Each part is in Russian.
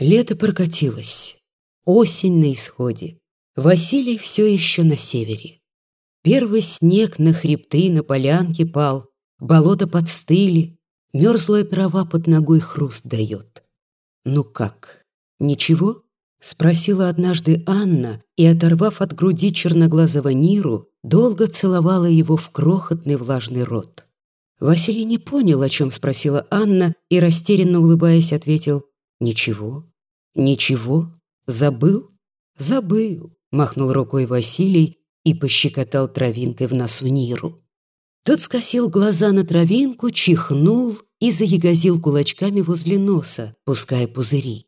Лето прокатилось. Осень на исходе. Василий все еще на севере. Первый снег на хребты на полянке пал, болото подстыли, мерзлая трава под ногой хруст дает. «Ну как, ничего?» — спросила однажды Анна и, оторвав от груди черноглазого Ниру, долго целовала его в крохотный влажный рот. Василий не понял, о чем спросила Анна, и, растерянно улыбаясь, ответил «Ничего, ничего, забыл?» «Забыл», — махнул рукой Василий и пощекотал травинкой в носу Ниру. Тот скосил глаза на травинку, чихнул и заягозил кулачками возле носа, пуская пузыри.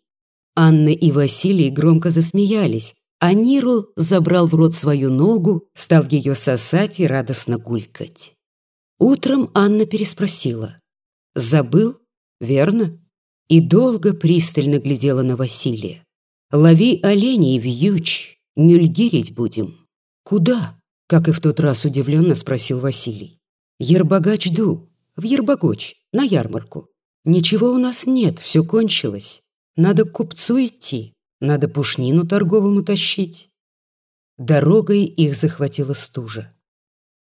Анна и Василий громко засмеялись, а Ниру забрал в рот свою ногу, стал ее сосать и радостно гулькать. Утром Анна переспросила. «Забыл? Верно?» И долго пристально глядела на Василия. «Лови оленей, вьюч, нюльгирить будем». «Куда?» — как и в тот раз удивленно спросил Василий. «Ербагач ду, в Ербагоч, на ярмарку. Ничего у нас нет, все кончилось. Надо к купцу идти, надо пушнину торговому тащить». Дорогой их захватила стужа.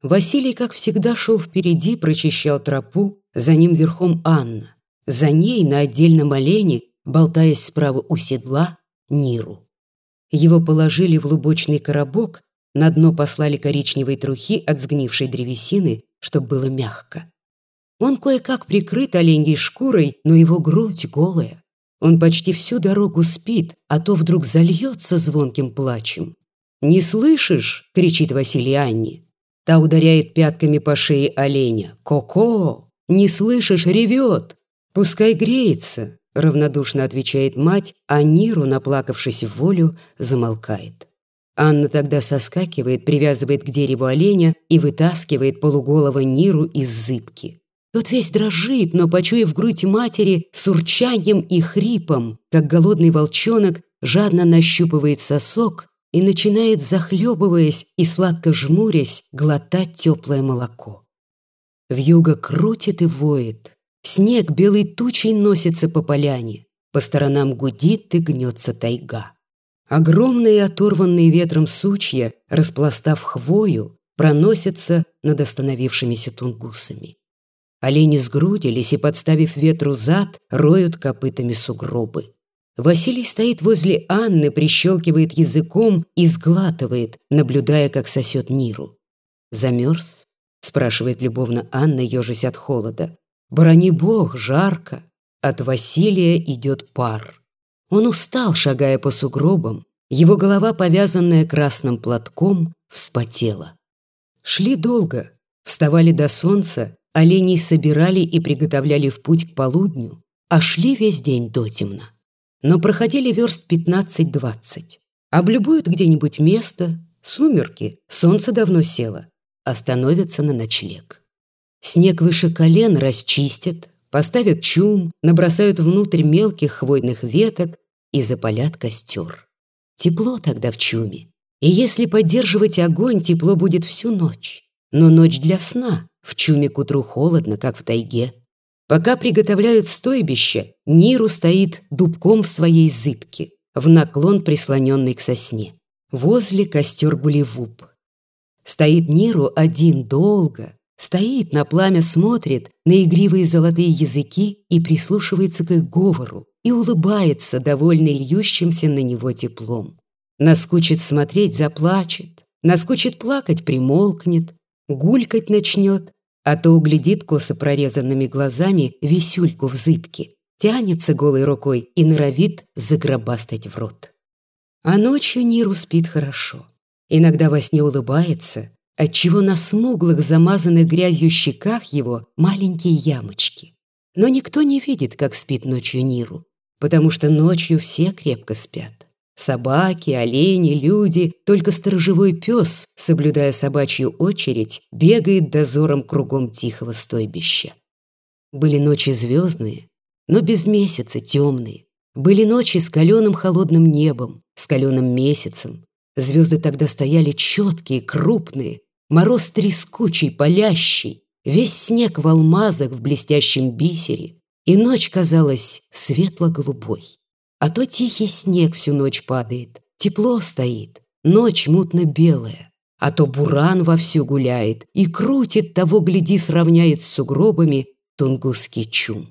Василий, как всегда, шел впереди, прочищал тропу, за ним верхом Анна. За ней на отдельном олене, болтаясь справа у седла, Ниру. Его положили в лубочный коробок, на дно послали коричневой трухи от сгнившей древесины, чтобы было мягко. Он кое-как прикрыт оленьей шкурой, но его грудь голая. Он почти всю дорогу спит, а то вдруг зальется звонким плачем. «Не слышишь?» — кричит Василий Анне. Та ударяет пятками по шее оленя. «Ко-ко! Не слышишь? Ревет! Пускай греется!» — равнодушно отвечает мать, а Ниру, наплакавшись в волю, замолкает. Анна тогда соскакивает, привязывает к дереву оленя и вытаскивает полуголого Ниру из зыбки. Тот весь дрожит, но, почуяв грудь матери, с урчанием и хрипом, как голодный волчонок, жадно нащупывает сосок и начинает, захлебываясь и сладко жмурясь, глотать теплое молоко. Вьюга крутит и воет. Снег белой тучей носится по поляне. По сторонам гудит и гнется тайга. Огромные оторванные ветром сучья, распластав хвою, проносятся над остановившимися тунгусами. Олени сгрудились и, подставив ветру зад, роют копытами сугробы. Василий стоит возле Анны, прищелкивает языком и сглатывает, наблюдая, как сосет Ниру. «Замерз?» — спрашивает любовно Анна, ежась от холода. «Брони бог, жарко!» От Василия идет пар. Он устал, шагая по сугробам, его голова, повязанная красным платком, вспотела. Шли долго, вставали до солнца, оленей собирали и приготовляли в путь к полудню, а шли весь день дотемно. Но проходили верст 15-20. Облюбуют где-нибудь место, сумерки, солнце давно село, остановятся на ночлег. Снег выше колен расчистят, поставят чум, набросают внутрь мелких хвойных веток и запалят костер. Тепло тогда в чуме. И если поддерживать огонь, тепло будет всю ночь. Но ночь для сна, в чуме к утру холодно, как в тайге. Пока приготовляют стойбище, Ниру стоит дубком в своей зыбке, в наклон прислоненный к сосне. Возле костер Гулевуп. Стоит Ниру один долго, Стоит, на пламя смотрит, на игривые золотые языки и прислушивается к их говору, и улыбается, довольный льющимся на него теплом. Наскучит смотреть, заплачет, наскучит плакать, примолкнет, гулькать начнет, а то углядит косо прорезанными глазами висюльку в зыбке, тянется голой рукой и норовит загробастать в рот. А ночью Ниру спит хорошо. Иногда во сне улыбается, отчего на смуглых, замазанных грязью щеках его маленькие ямочки. Но никто не видит, как спит ночью Ниру, потому что ночью все крепко спят. Собаки, олени, люди, только сторожевой пес, соблюдая собачью очередь, бегает дозором кругом тихого стойбища. Были ночи звездные, но без месяца темные. Были ночи с каленым холодным небом, с каленым месяцем. Звезды тогда стояли четкие, крупные, Мороз трескучий, палящий, Весь снег в алмазах в блестящем бисере, И ночь казалась светло-голубой. А то тихий снег всю ночь падает, тепло стоит, ночь мутно-белая. А то буран вовсю гуляет и крутит, того, гляди, сравняет с сугробами тунгусский чум.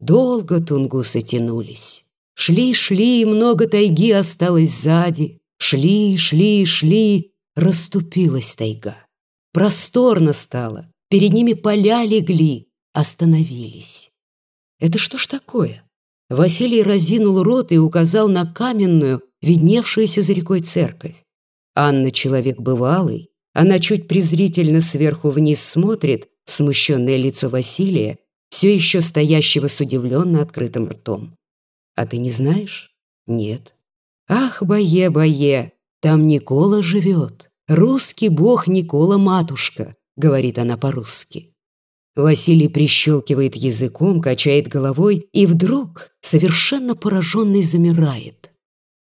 Долго тунгусы тянулись. Шли-шли, и много тайги осталось сзади. Шли, шли, шли, расступилась тайга. Просторно стало, перед ними поля легли, остановились. Это что ж такое? Василий разинул рот и указал на каменную, видневшуюся за рекой церковь. Анна человек бывалый, она чуть презрительно сверху вниз смотрит в смущенное лицо Василия, все еще стоящего с удивленно открытым ртом. «А ты не знаешь?» «Нет». «Ах, бое, бое, там Никола живет. Русский бог Никола-матушка», — говорит она по-русски. Василий прищелкивает языком, качает головой и вдруг, совершенно пораженный, замирает.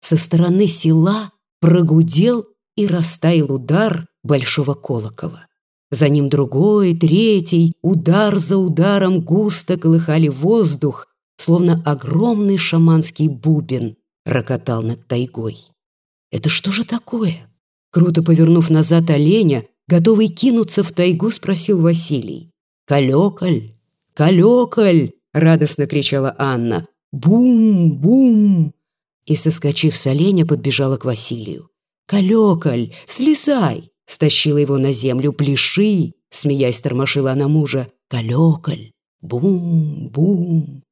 Со стороны села прогудел и растаял удар большого колокола. За ним другой, третий, удар за ударом густо колыхали воздух, словно огромный шаманский бубен рокотал над тайгой. Это что же такое? Круто повернув назад оленя, готовый кинуться в тайгу, спросил Василий. «Калекаль! Калекаль!» — радостно кричала Анна. «Бум! Бум!» И, соскочив с оленя, подбежала к Василию. «Калекаль, слезай!» Стащила его на землю, пляши, смеясь, тормошила она мужа. «Калекаль, бум, бум!»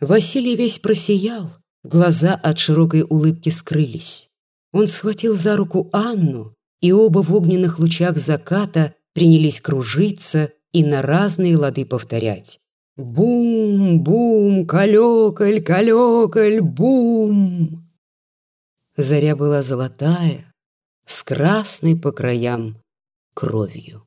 Василий весь просиял, глаза от широкой улыбки скрылись. Он схватил за руку Анну, и оба в огненных лучах заката принялись кружиться и на разные лады повторять. «Бум, бум, калекаль, калекаль, бум!» Заря была золотая, с красной по краям кровью.